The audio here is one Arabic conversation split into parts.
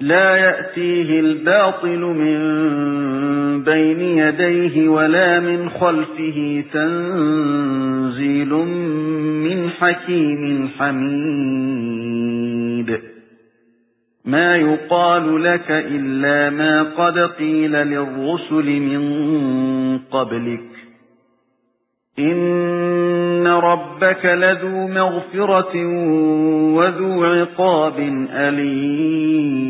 لا يأتيه الباطل من بين يديه ولا من خلفه تنزيل من حكيم حميد. ما يقال لك إلا ما قد قيل للرسل من قبلك. إن ربك لذو مغفرة وذو عقاب أليم.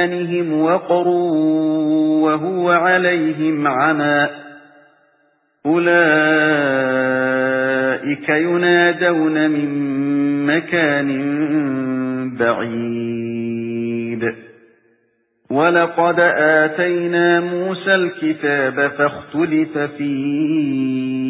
آذَانِهِمْ وَقْرٌ وَهُوَ عَلَيْهِمْ عَمًى. أُولَئِكَ يُنَادَوْنَ مِن مَّكَانٍ بَعِيدٍ. وَلَقَدْ آتَيْنَا مُوسَى الْكِتَابَ فَاخْتُلِفَ فِيهِ.